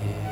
Yeah.